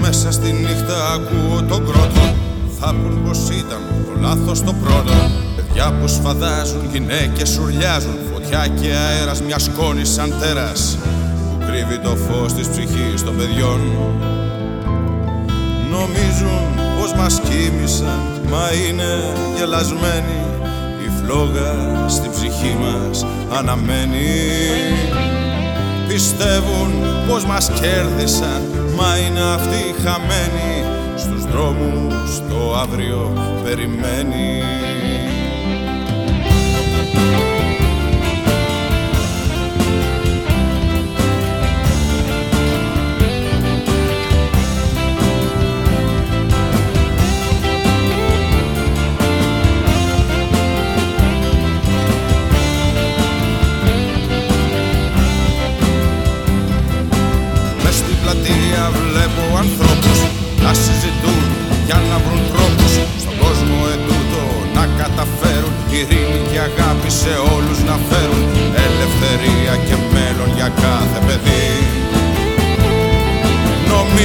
Μέσα στη νύχτα ακούω τον κρότο Θα πουν πως ήταν το λάθος το πρώτο. Παιδιά που σφαδάζουν, γυναίκες ουρλιάζουν Φωτιά και αέρας μιας σκόνης σαν τέρας Που κρύβει το φως της ψυχής των παιδιών. Νομίζουν πως μας κοίμησαν Μα είναι γελασμένοι Η φλόγα στην ψυχή μας αναμένει Πιστεύουν πως μας κέρδισαν Μα είναι αυτοί χαμένοι Στους δρόμους το αύριο περιμένει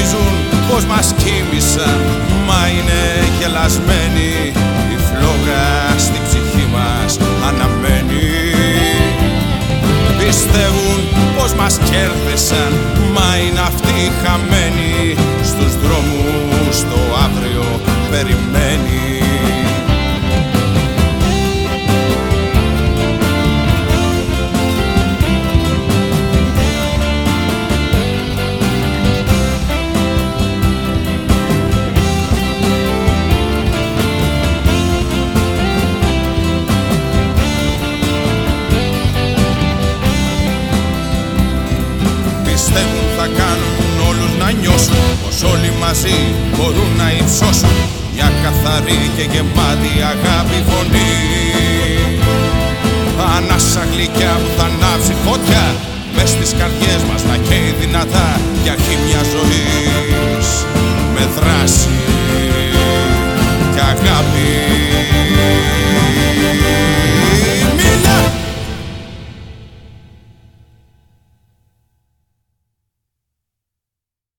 Νομίζουν πως μας κοίμησαν. Μα είναι γελασμένοι η φλόγα στην ψυχή μας αναμένει Πιστεύουν πως μας κέρδισαν. Μα είναι αυτοί χαμένοι Στους δρόμους το αύριο περιμένει Πιστεύουν θα κάνουν όλους να νιώσουν Πως όλοι μαζί μπορούν να υψώσουν Μια καθαρή και γεμάτη αγάπη φωνή. Ανάσα γλυκιά που θα ανάψει φωτιά Μες στις καρδιές μας να καίει δυνατά Για αρχή μιας ζωής. Με δράση